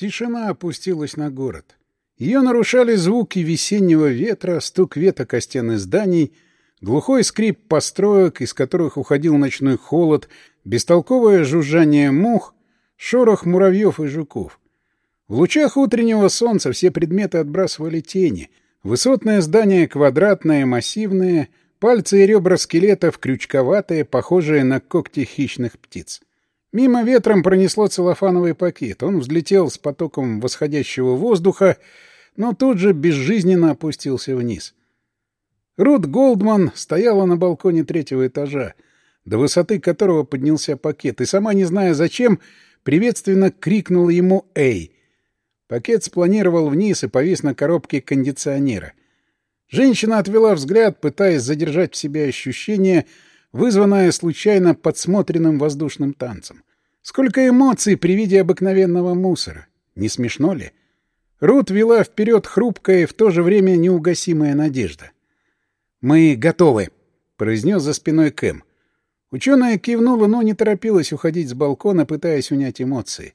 Тишина опустилась на город. Ее нарушали звуки весеннего ветра, стук веток о стены зданий, глухой скрип построек, из которых уходил ночной холод, бестолковое жужжание мух, шорох муравьев и жуков. В лучах утреннего солнца все предметы отбрасывали тени. Высотное здание квадратное, массивное, пальцы и ребра скелетов крючковатые, похожие на когти хищных птиц. Мимо ветром пронесло целлофановый пакет. Он взлетел с потоком восходящего воздуха, но тут же безжизненно опустился вниз. Рут Голдман стояла на балконе третьего этажа, до высоты которого поднялся пакет, и сама, не зная зачем, приветственно крикнула ему «Эй!». Пакет спланировал вниз и повис на коробке кондиционера. Женщина отвела взгляд, пытаясь задержать в себе ощущение, вызванное случайно подсмотренным воздушным танцем. Сколько эмоций при виде обыкновенного мусора! Не смешно ли? Рут вела вперед хрупкая и в то же время неугасимая надежда. «Мы готовы», — произнес за спиной Кэм. Ученая кивнула, но не торопилась уходить с балкона, пытаясь унять эмоции.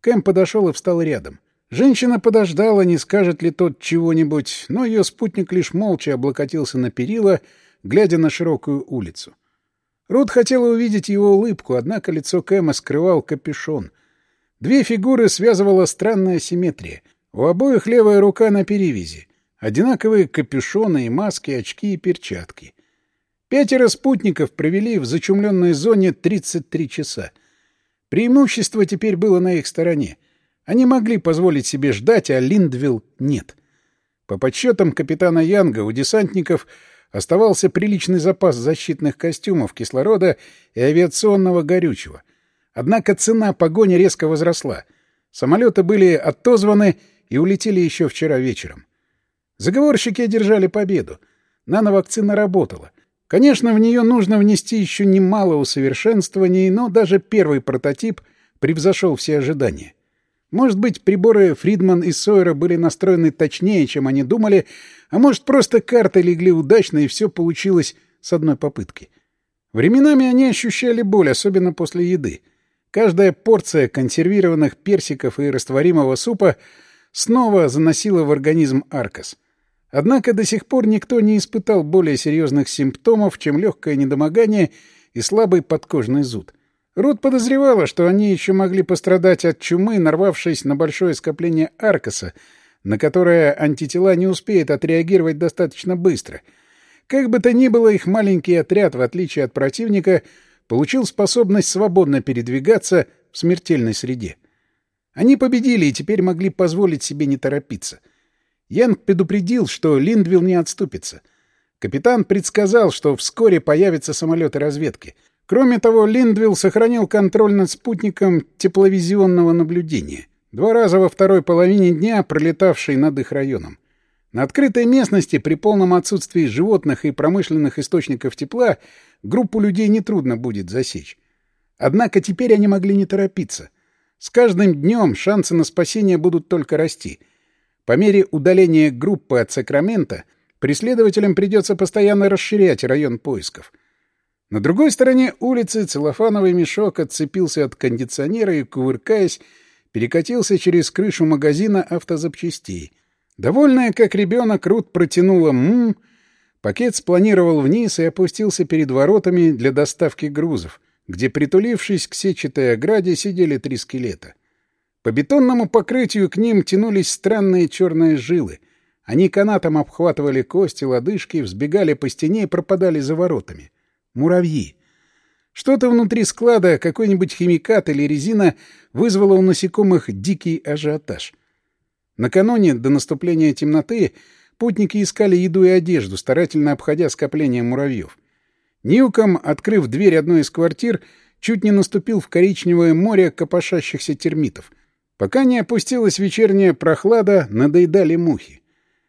Кэм подошел и встал рядом. Женщина подождала, не скажет ли тот чего-нибудь, но ее спутник лишь молча облокотился на перила, глядя на широкую улицу. Рут хотела увидеть его улыбку, однако лицо Кэма скрывал капюшон. Две фигуры связывала странная симметрия — у обоих левая рука на перевязи. Одинаковые капюшоны и маски, очки и перчатки. Пятеро спутников провели в зачумленной зоне 33 часа. Преимущество теперь было на их стороне. Они могли позволить себе ждать, а Линдвилл — нет. По подсчетам капитана Янга у десантников оставался приличный запас защитных костюмов, кислорода и авиационного горючего. Однако цена погони резко возросла. Самолеты были отозваны и улетели еще вчера вечером. Заговорщики одержали победу. Нановакцина работала. Конечно, в нее нужно внести еще немало усовершенствований, но даже первый прототип превзошел все ожидания. Может быть, приборы Фридман и Сойера были настроены точнее, чем они думали, а может, просто карты легли удачно, и все получилось с одной попытки. Временами они ощущали боль, особенно после еды. Каждая порция консервированных персиков и растворимого супа снова заносила в организм Аркас. Однако до сих пор никто не испытал более серьезных симптомов, чем легкое недомогание и слабый подкожный зуд. Рут подозревала, что они еще могли пострадать от чумы, нарвавшись на большое скопление Аркаса, на которое антитела не успеют отреагировать достаточно быстро. Как бы то ни было, их маленький отряд, в отличие от противника, получил способность свободно передвигаться в смертельной среде. Они победили и теперь могли позволить себе не торопиться. Янг предупредил, что Линдвилл не отступится. Капитан предсказал, что вскоре появятся самолеты разведки. Кроме того, Линдвилл сохранил контроль над спутником тепловизионного наблюдения, два раза во второй половине дня пролетавший над их районом. На открытой местности при полном отсутствии животных и промышленных источников тепла группу людей нетрудно будет засечь. Однако теперь они могли не торопиться — с каждым днем шансы на спасение будут только расти. По мере удаления группы от Сакрамента преследователям придется постоянно расширять район поисков. На другой стороне улицы целлофановый мешок отцепился от кондиционера и, кувыркаясь, перекатился через крышу магазина автозапчастей. Довольная, как ребенок, Рут протянула «мм», пакет спланировал вниз и опустился перед воротами для доставки грузов — где, притулившись к сетчатой ограде, сидели три скелета. По бетонному покрытию к ним тянулись странные черные жилы. Они канатом обхватывали кости, лодыжки, взбегали по стене и пропадали за воротами. Муравьи. Что-то внутри склада, какой-нибудь химикат или резина, вызвало у насекомых дикий ажиотаж. Накануне, до наступления темноты, путники искали еду и одежду, старательно обходя скопление муравьев. Ньюком, открыв дверь одной из квартир, чуть не наступил в коричневое море копошащихся термитов. Пока не опустилась вечерняя прохлада, надоедали мухи.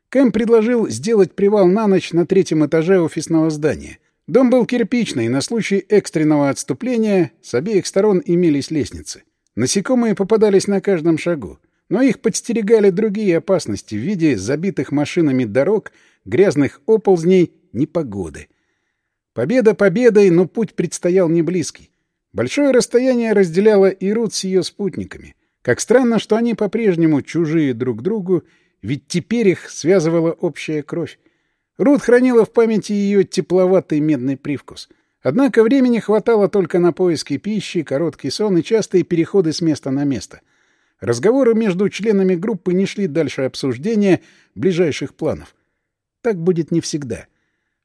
Кэм предложил сделать привал на ночь на третьем этаже офисного здания. Дом был кирпичный, на случай экстренного отступления с обеих сторон имелись лестницы. Насекомые попадались на каждом шагу, но их подстерегали другие опасности в виде забитых машинами дорог, грязных оползней, непогоды — Победа победой, но путь предстоял не близкий. Большое расстояние разделяло и Рут с ее спутниками. Как странно, что они по-прежнему чужие друг другу, ведь теперь их связывала общая кровь. Рут хранила в памяти ее тепловатый медный привкус. Однако времени хватало только на поиски пищи, короткий сон и частые переходы с места на место. Разговоры между членами группы не шли дальше обсуждения ближайших планов. Так будет не всегда.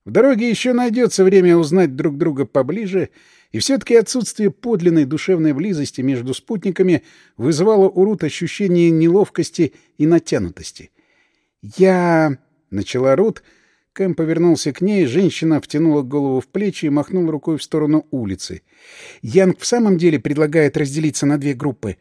В дороге еще найдется время узнать друг друга поближе, и все-таки отсутствие подлинной душевной близости между спутниками вызывало у Рут ощущение неловкости и натянутости. «Я...» — начала Рут. Кэм повернулся к ней, женщина втянула голову в плечи и махнула рукой в сторону улицы. «Янг в самом деле предлагает разделиться на две группы».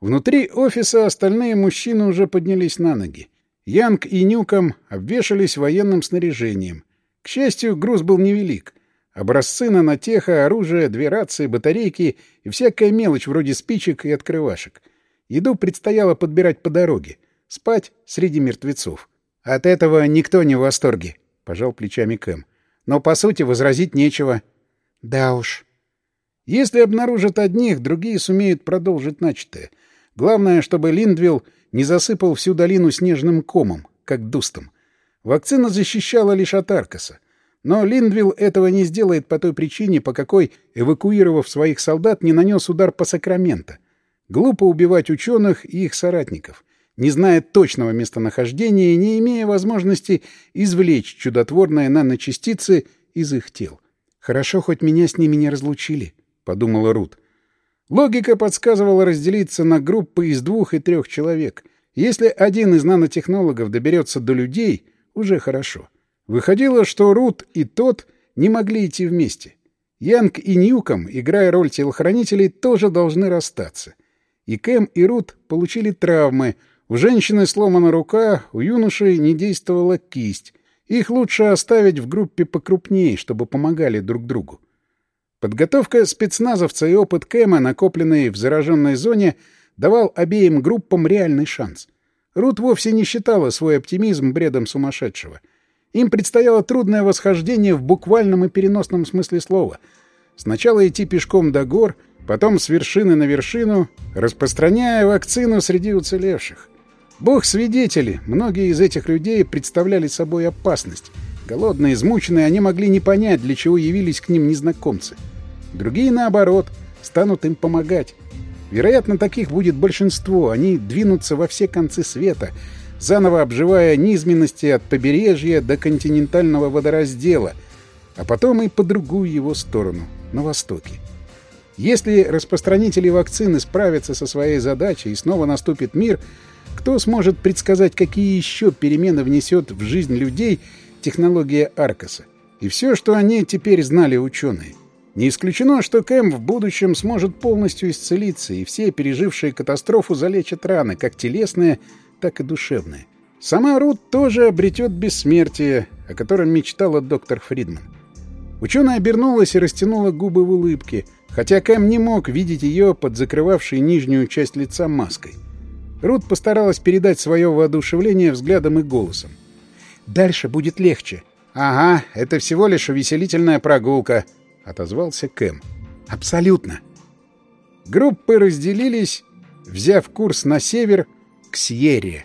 Внутри офиса остальные мужчины уже поднялись на ноги. Янг и Нюком обвешались военным снаряжением — к счастью, груз был невелик. Образцы нанотеха, оружие, две рации, батарейки и всякая мелочь вроде спичек и открывашек. Еду предстояло подбирать по дороге. Спать среди мертвецов. От этого никто не в восторге, — пожал плечами Кэм. Но, по сути, возразить нечего. Да уж. Если обнаружат одних, другие сумеют продолжить начатое. Главное, чтобы Линдвилл не засыпал всю долину снежным комом, как дустом. Вакцина защищала лишь от Аркаса. Но Линдвилл этого не сделает по той причине, по какой, эвакуировав своих солдат, не нанес удар по Сакраменто. Глупо убивать ученых и их соратников, не зная точного местонахождения и не имея возможности извлечь чудотворные наночастицы из их тел. «Хорошо, хоть меня с ними не разлучили», — подумала Рут. Логика подсказывала разделиться на группы из двух и трех человек. Если один из нанотехнологов доберется до людей — уже хорошо. Выходило, что Рут и тот не могли идти вместе. Янг и Ньюком, играя роль телохранителей, тоже должны расстаться. И Кэм, и Рут получили травмы. У женщины сломана рука, у юноши не действовала кисть. Их лучше оставить в группе покрупнее, чтобы помогали друг другу. Подготовка спецназовца и опыт Кэма, накопленный в зараженной зоне, давал обеим группам реальный шанс. Рут вовсе не считала свой оптимизм бредом сумасшедшего. Им предстояло трудное восхождение в буквальном и переносном смысле слова. Сначала идти пешком до гор, потом с вершины на вершину, распространяя вакцину среди уцелевших. Бог свидетели, многие из этих людей представляли собой опасность. Голодные, измученные, они могли не понять, для чего явились к ним незнакомцы. Другие, наоборот, станут им помогать. Вероятно, таких будет большинство. Они двинутся во все концы света, заново обживая низменности от побережья до континентального водораздела, а потом и по другую его сторону, на востоке. Если распространители вакцины справятся со своей задачей и снова наступит мир, кто сможет предсказать, какие еще перемены внесет в жизнь людей технология Аркаса? И все, что они теперь знали ученые. Не исключено, что Кэм в будущем сможет полностью исцелиться, и все пережившие катастрофу залечат раны, как телесные, так и душевные. Сама Рут тоже обретет бессмертие, о котором мечтала доктор Фридман. Ученая обернулась и растянула губы в улыбке, хотя Кэм не мог видеть ее под закрывавшей нижнюю часть лица маской. Рут постаралась передать свое воодушевление взглядом и голосом. «Дальше будет легче». «Ага, это всего лишь увеселительная прогулка», — отозвался Кэм. «Абсолютно». Группы разделились, взяв курс на север к Сьерре.